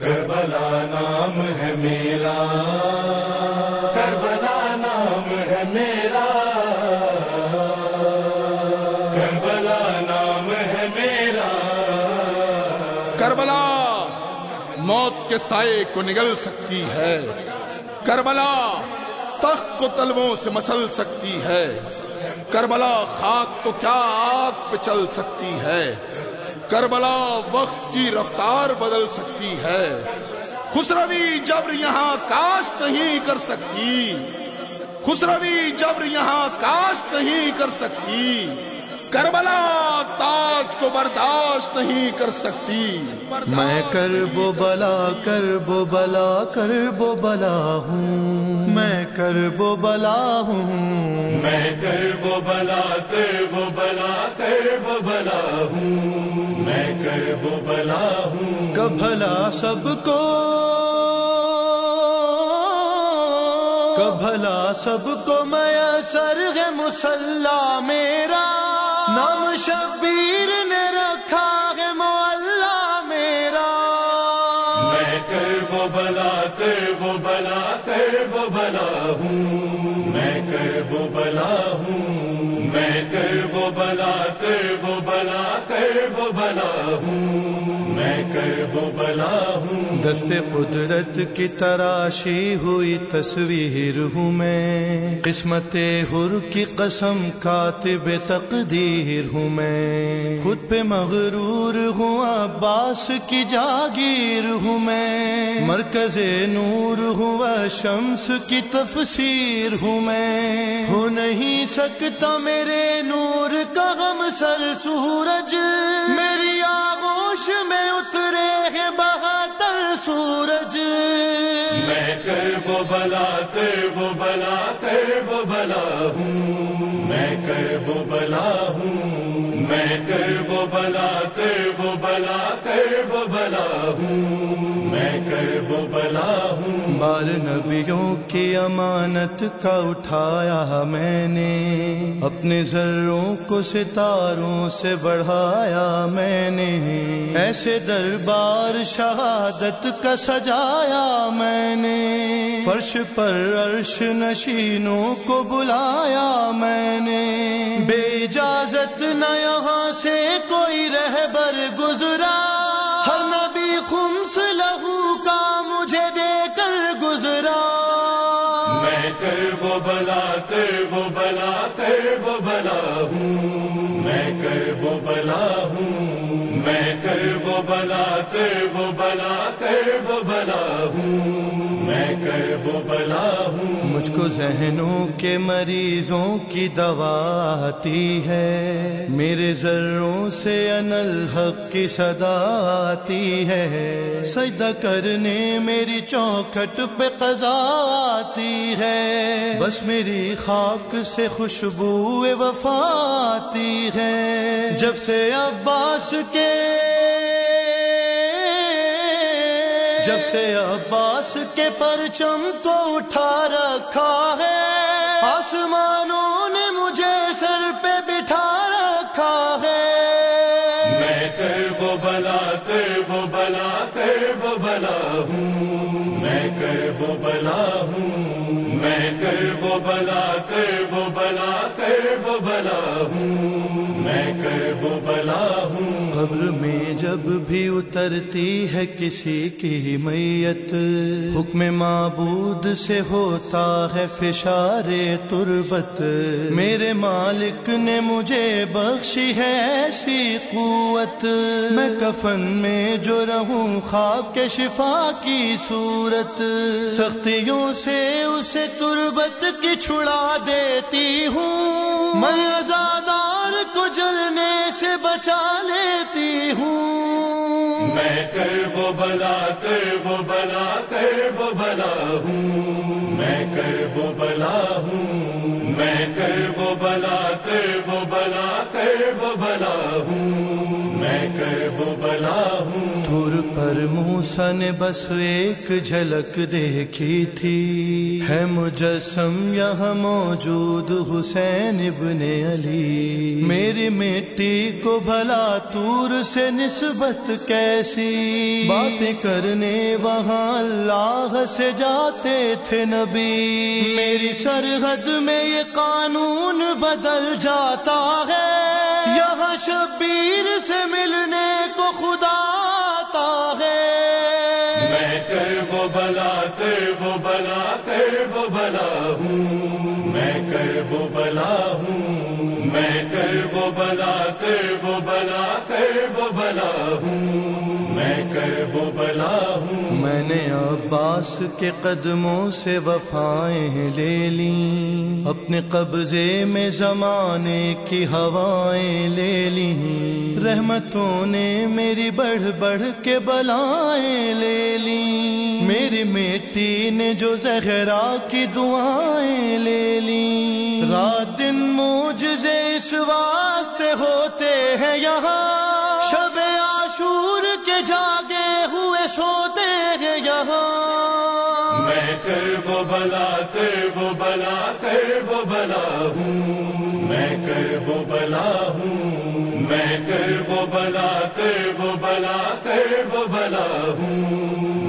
کربلا نام ہے میرا۔ کربلا نام ہے میرا۔ کربلا نام ہے میرا۔ کربلا موت کے سائے کو نگل سکتی ہے۔ کربلا تخت کو تلووں سے مسل سکتی ہے۔ کربلا خاک کو کیا آگ پہ چل سکتی ہے۔ کربلا وقت کی رفتار بدل سکتی ہے۔ خسروی جبر یہاں کاشت نہیں کر سکتی۔ خسروی جبر یہاں کاشت نہیں کر سکتی۔ کربلا تاج کو برداشت نہیں کر سکتی۔ میں کر بو بلا کر بو بلا کر بو بلا ہوں۔ میں کر بو بلا ہوں۔ میں کر وہ بلا کر وہ بلا کر وہ بلا ہوں۔ کر وہ بلا ہوں۔ کبھلا سب کو کبھلا سب کو میں سر ہے مسلح میرا۔ نام شبیر نے رکھا ہے مولا میرا۔ میں کر وہ بلا کر وہ بلا کر وہ بلا ہوں۔ میں کر وہ بلا ہوں۔ میں کر وہ بلا کر وہ بلا کر وہ بلا ہوں۔ میں کر بلا ہوں۔ دست قدرت کی تراشی ہوئی تصویر ہوں میں۔ قسمت ہر کی قسم کاتب تقدیر ہوں میں۔ خود پہ مغرور ہوں عباس کی جاگیر ہوں میں۔ مرکز نور ہوں شمس کی تفسیر ہوں میں۔ ہو نہیں سکتا میرے نور کا غم سر سورج۔ میری آغوش میں اترے ہیں بہادر سورج۔ میں کر وہ بلا، کر وہ بلا، کر وہ بلا ہوں۔ میں کر وہ بلا ہوں۔ میں کر وہ بلا، کر وہ بلا، کر وہ بلا ہوں۔ میں بلا ہوں۔ بال نبیوں کی امانت کا اٹھایا میں نے۔ اپنے ذروں کو ستاروں سے بڑھایا میں نے۔ ایسے دربار شہادت کا سجایا میں نے۔ فرش پر عرش نشینوں کو بلایا میں نے۔ بے اجازت نہ یہاں سے کوئی رہبر گزرا۔ لہو کا مجھے دے کر گزرا۔ میں کر وہ بلا، کر وہ بلا، کر وہ بلا ہوں۔ میں کر وہ بلا ہوں۔ میں کر وہ بلا، کر وہ بلا، کر وہ بلا ہوں۔ میں کر وہ بلا ہوں مجھ کو ذہنوں کے مریضوں کی دوا آتی ہے۔ میرے ذروں سے انل حق کی صدا آتی ہے۔ سجدہ کرنے میری چوکھٹ پہ قضا آتی ہے۔ بس میری خاک سے خوشبو وفا آتی ہے۔ جب سے عباس کے جب سے عباس کے پرچم کو اٹھا رکھا ہے، آسمانوں نے مجھے سر پہ بٹھا رکھا ہے۔ میں کر وہ بلا، کر وہ بلا، کر وہ بلا ہوں۔ میں کر وہ بلا ہوں۔ میں کر وہ بلا، کر وہ بلا، کر وہ بلا ہوں۔ میں کر قبر میں جب بھی اترتی ہے کسی کی میت۔ حکم معبود سے ہوتا ہے فشار تربت۔ میرے مالک نے مجھے بخشی ہے ایسی قوت۔ میں کفن میں جو رہوں خاک شفا کی صورت۔ سختیوں سے اسے تربت کی چھڑا دیتی ہوں۔ میں ازادار کو جلنے سے بچا لیتی ہوں۔ میں کر وہ بلا کر وہ بلا کر وہ بلا ہوں۔ میں کر وہ بلا ہوں۔ میں کر وہ بلا کر وہ بلا کر وہ بلا ہوں۔ میں کر وہ بلا ہوں۔ تور پر موسا نے بس ایک جھلک دیکھی تھی۔ ہے مجسم یہاں موجود حسین ابن علی۔ میری مٹی کو بھلا تور سے نسبت کیسی؟ باتیں کرنے وہاں اللہ سے جاتے تھے نبی۔ میری سرحد میں یہ قانون بدل جاتا ہے۔ یہاں شبیر سے ملنے کو خدا آتا ہے۔ میں کر وہ بلا، کر وہ بلا، کر وہ بلا ہوں۔ میں کر وہ بلا ہوں۔ میں کر وہ بلا کر وہ بلا کر وہ بلا ہوں۔ کر وہ بلا ہوں۔ میں نے عباس کے قدموں سے وفائیں لے لیں۔ اپنے قبضے میں زمانے کی ہوائیں لے لیں۔ رحمتوں نے میری بڑھ بڑھ کے بلائیں لے لیں۔ میری میٹی نے جو زہرا کی دعائیں لے لیں۔ رات دن موجزے اس واسطے ہوتے ہیں یہاں۔ شب سور کے جاگے ہوئے سوتے ہیں یہاں۔ میں کر وہ بلا، کر وہ بلا، کر وہ بلا ہوں۔ میں کر وہ بلا ہوں۔ میں کر وہ بلا، کر وہ بلا، کر وہ بلا ہوں۔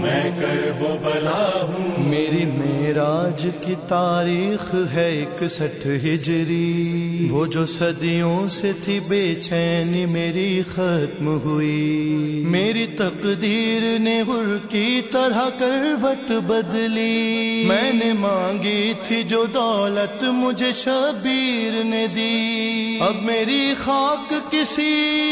میں کر وہ بلا ہوں۔ میری معراج کی تاریخ ہے اکسٹھ ہجری۔ وہ جو صدیوں سے تھی بے چینی میری ختم ہوئی۔ میری تقدیر نے ہر کی طرح کروٹ بدلی۔ میں نے مانگی تھی جو دولت مجھے شبیر نے دی۔ اب میری خاک کسی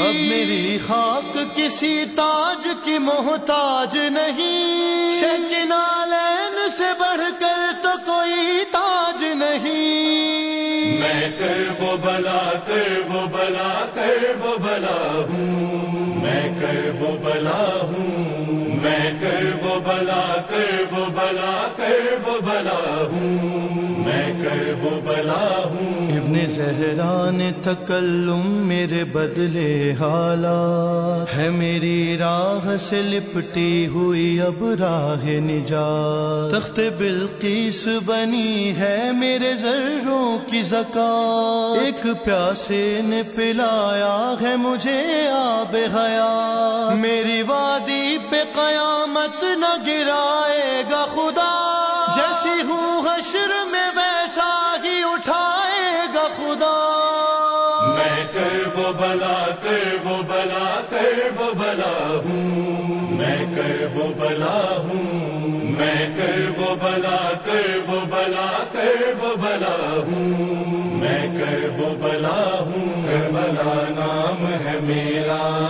اب میری خاک کسی تاج کی محتاج نہیں۔ شکنالین سے بڑھ کر تو کوئی تاج نہیں۔ میں کر وہ بلا، کر وہ بلا، کر وہ بلا ہوں۔ میں کر وہ بلا ہوں۔ میں کر وہ بلا، کر وہ بلا، کر وہ بلا ہوں۔ کر بلا ہوں۔ ابن زہران تکلم میرے بدلے حالات۔ ہے میری راہ سے لپٹی ہوئی اب راہ نجات۔ تخت بلقیس بنی ہے میرے ذروں کی زکات۔ ایک پیاسے نے پلایا ہے مجھے آب حیا میری وادی پہ قیامت نہ گرائے گا خدا۔ جیسی ہوں حشر میں ویسا ہی اٹھائے گا خدا۔ میں کر وہ بلا، کر وہ بلا، کر وہ بلا ہوں۔ میں کر وہ بلا ہوں۔ میں کر وہ بلا، کر وہ بلا، کر وہ بلا ہوں۔ میں کر وہ بلا ہوں۔ کربلا نام ہے میرا۔